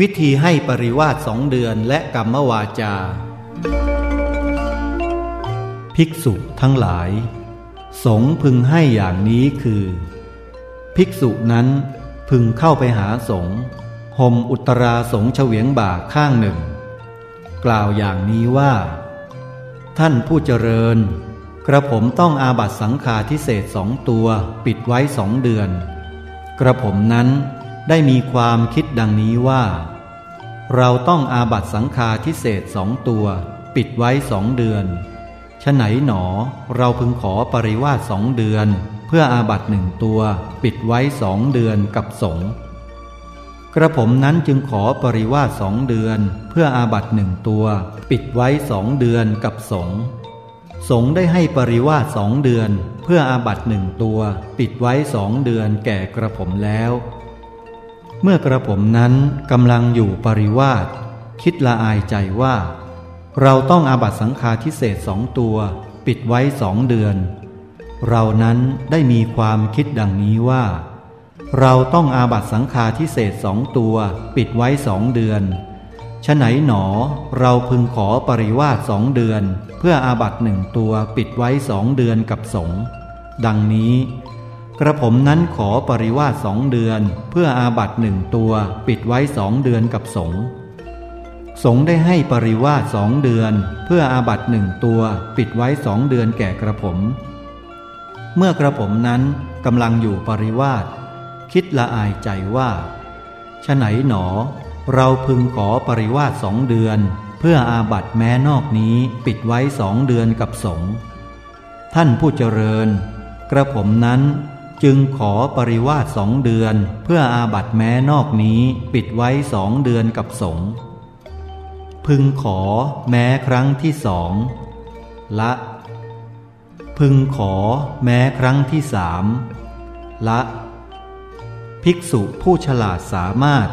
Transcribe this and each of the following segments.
วิธีให้ปริวาสสองเดือนและกรรมวาจา ภิกษุทั้งหลาย สงพึงให้อย่างนี้คือ ภิกษุนั้นพึงเข้าไปหาสงห่มอุตราสงเฉวียงบ่าข้างหนึ่ง กล่าวอย่างนี้ว่า ท่านผู้เจริญ กระผมต้องอาบัตสังฆาทิเศษสองตัวปิดไว้สองเดือน กระผมนั้น ได้มีความคิดดังนี้ว่า เราต้องอาบัตสังฆาทิเศษสองตัว ปิดไว้สองเดือนฉไหนหนอเราพึงขอปริวาสสองเดือน เพื่ออาบัตหนึ่งตัว ปิดไว้สองเดือนกับสงกระผมนั้นจึงขอปริวาสสองเดือน เพื่ออาบัตหนึ่งตัว ปิดไว้สองเดือนกับสงสงได้ให้ปริวาสสองเดือน เพื่ออาบัตหนึ่งตัว ปิดไว้สองเดือนแก่กระผมแล้ว เมื่อกระผมนั้นกำลังอยู่ปริวาสคิดละอายใจว่า เราต้องอาบัตสังฆาทิเศษสองตัว ปิดไว้สองเดือน เรานั้นได้มีความคิดดังนี้ว่า เราต้องอาบัตสังฆาทิเศษสองตัว ปิดไว้สองเดือนฉไหนหนอเราพึงขอปริวาสสองเดือน เพื่ออาบัตหนึ่งตัวปิดไว้สองเดือนกับสงดังนี้ กระผมนั้นขอปริวาสสองเดือน เพื่ออาบัตหนึ่งตัว ปิดไว้สองเดือนกับสงสงได้ให้ปริวาสสองเดือน เพื่ออาบัตหนึ่งตัว ปิดไว้สองเดือนแก่กระผม เมื่อกระผมนั้นกำลังอยู่ปริวาสคิดละอายใจว่าฉไหนหนอ เราพึงขอปริวาสสองเดือน เพื่ออาบัตแม้นอกนี้ปิดไว้สองเดือนกับสงท่านผู้เจริญ กระผมนั้น จึงขอปริวาสสองเดือน เพื่ออาบัตแม้นอกนี้ปิดไว้สองเดือนกับสงพึงขอแม้ครั้งที่สองละ พึงขอแม้ครั้งที่สามละ ภิกษุผู้ฉลาดสามารถ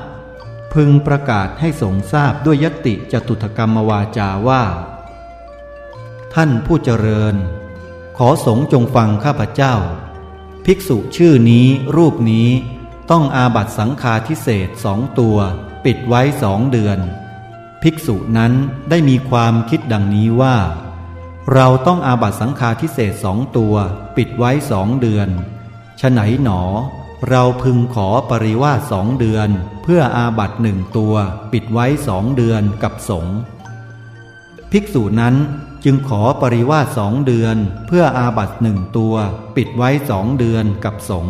พึงประกาศให้สงทราบด้วยยติจตุถกรรมวาจาว่า ท่านผู้เจริญ ขอสงจงฟังข้าพเจ้า ภิกษุชื่อนี้รูปนี้ต้องอาบัตสังฆาทิเศษสองตัว ปิดไว้สองเดือน ภิกษุนั้นได้มีความคิดดังนี้ว่า เราต้องอาบัตสังฆาทิเศษสองตัว ปิดไว้สองเดือนฉไหนหนอ เราพึงขอปริวาสองเดือน เพื่ออาบัตหนึ่งตัว ปิดไว้สองเดือนกับสง ภิกษุนั้น จึงขอปริวาสสองเดือน เพื่ออาบัตหนึ่งตัว ปิดไว้สองเดือนกับสง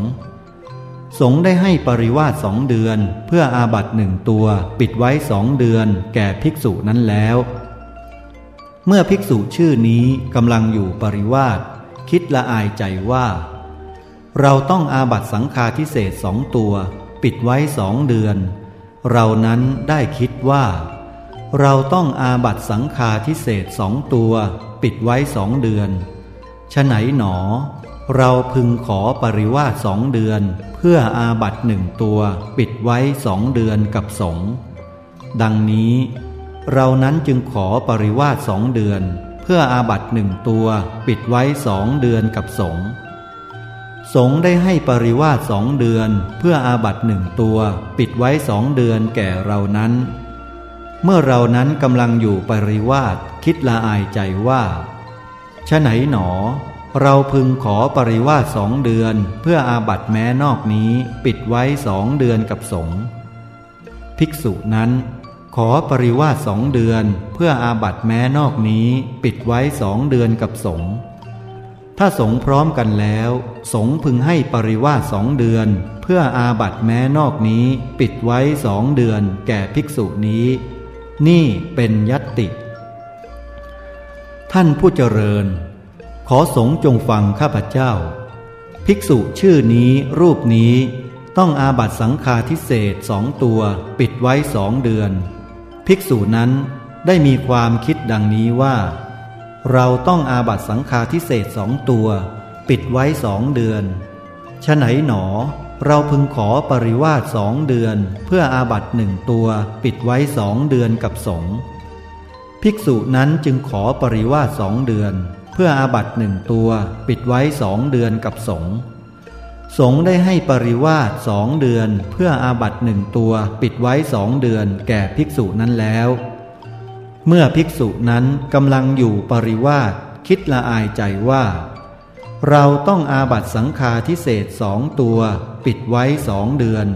สงได้ให้ปริวาสสองเดือน เพื่ออาบัตหนึ่งตัว ปิดไว้สองเดือน แก่ภิกษุนั้นแล้ว เมื่อภิกษุชื่อนี้กำลังอยู่ปริวาสคิดละอายใจว่า เราต้องอาบัตสังฆาทิเศษสองตัว ปิดไว้สองเดือน เรานั้นได้คิดว่า เราต้องอาบัตสังฆาทิเศษสองตัว ปิดไว้สองเดือนฉไหนหนอ เราพึงขอปริวาสสองเดือน เพื่ออาบัตหนึ่งตัว ปิดไว้สองเดือนกับสงดังนี้ เรานั้นจึงขอปริวาสสองเดือน เพื่ออาบัตหนึ่งตัว ปิดไว้สองเดือนกับสงสงได้ให้ปริวาสสองเดือน เพื่ออาบัตหนึ่งตัว ปิดไว้สองเดือนแก่เรานั้น เมื่อเรานั้นกำลังอยู่ปริวาสคิดละอายใจว่าชะไหนหนอ เราพึงขอปริวาสสองเดือน เพื่ออาบัตแม้นอกนี้ปิดไว้สองเดือนกับสงภิกษุนั้น ขอปริวาสสองเดือน เพื่ออาบัตแม้นอกนี้ปิดไว้สองเดือนกับสงถ้าสงพร้อมกันแล้ว สงพึงให้ปริวาสสองเดือน เพื่ออาบัตแม้นอกนี้ ปิดไว้สองเดือน แก่ภิกษุนี้ นี่เป็นยัตติ ท่านผู้เจริญ ขอสงจงฟังข้าพเจ้า ภิกษุชื่อนี้รูปนี้ต้องอาบัตสังฆาทิเศษสองตัวปิดไว้สองเดือน ภิกษุนั้นได้มีความคิดดังนี้ว่า เราต้องอาบัตสังฆาทิเศษสองตัว ปิดไว้สองเดือนฉไหนหนอ เราพึงขอปริวาสสองเดือน เพื่ออาบัตหนึ่งตัวปิดไว้สองเดือนกับสงภิกษุนั้นจึงขอปริวาสสองเดือน เพื่ออาบัตหนึ่งตัวปิดไว้สองเดือนกับสงสงได้ให้ปริวาสสองเดือน เพื่ออาบัตหนึ่งตัวปิดไว้สองเดือน แก่ภิกษุนั้นแล้ว เมื่อภิกษุนั้นกำลังอยู่ปริวาสคิดละอายใจว่า เราต้องอาบัตสังฆาทิเศษสองตัวปิดไว้สองเดือน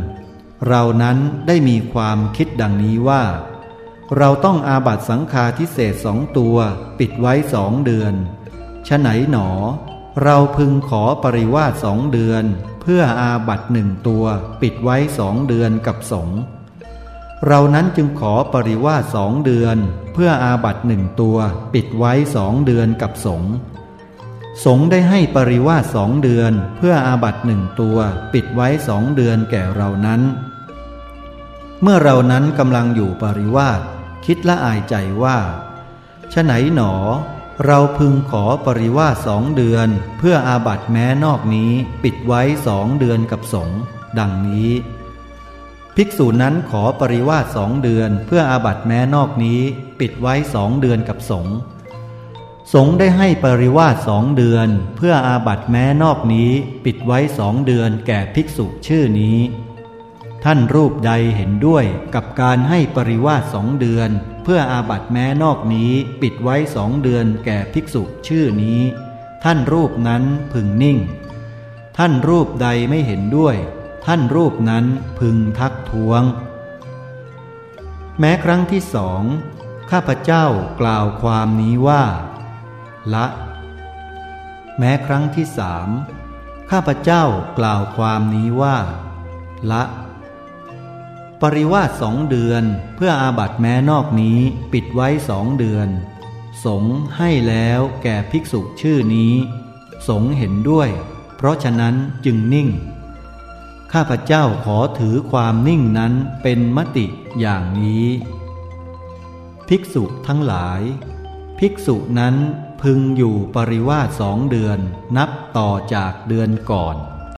เรานั้นได้มีความคิดดังนี้ว่า เราต้องอาบัตสังฆาทิเศษสองตัวปิดไว้สองเดือนฉไหนหนอ เราพึงขอปริวาสสองเดือน เพื่ออาบัตหนึ่งตัวปิดไว้สองเดือนกับสงเรานั้นจึงขอปริวาสสองเดือน เพื่ออาบัตหนึ่งตัวปิดไว้สองเดือนกับสง สงได้ให้ปริวาสสองเดือน เพื่ออาบัตหนึ่งตัวปิดไว้สองเดือนแก่เรานั้น เมื่อเรานั้นกำลังอยู่ปริวาสคิดละอายใจว่าฉไหนหนอ เราพึงขอปริวาสองเดือน เพื่ออาบัตแม้นอกนี้ปิดไว้สองเดือนกับสงดังนี้ ภิกษุนั้นขอปริวาสสองเดือน เพื่ออาบัตแม้นอกนี้ ปิดไว้สองเดือนกับสง สงได้ให้ปริวาสสองเดือน เพื่ออาบัตแม้นอกนี้ปิดไว้สองเดือนแก่ภิกษุชื่อนี้ ท่านรูปใดเห็นด้วยกับการให้ปริวาสสองเดือน เพื่ออาบัตแม้นอกนี้ปิดไว้สองเดือนแก่ภิกษุชื่อนี้ ท่านรูปนั้นพึงนิ่ง ท่านรูปใดไม่เห็นด้วย ท่านรูปนั้นพึงทักท้วง แม้ครั้งที่สองข้าพเจ้ากล่าวความนี้ว่า ละ แม้ครั้งที่สามข้าพเจ้ากล่าวความนี้ว่า ละ ปริวาสสองเดือนเพื่ออาบัตแม้นอกนี้ปิดไว้สองเดือน สงให้แล้วแก่ภิกษุชื่อนี้ สงเห็นด้วย เพราะฉะนั้นจึงนิ่ง ข้าพเจ้าขอถือความนิ่งนั้นเป็นมติอย่างนี้ ภิกษุทั้งหลาย ภิกษุนั้น พึงอยู่ปริวาสสองเดือนนับต่อจากเดือนก่อน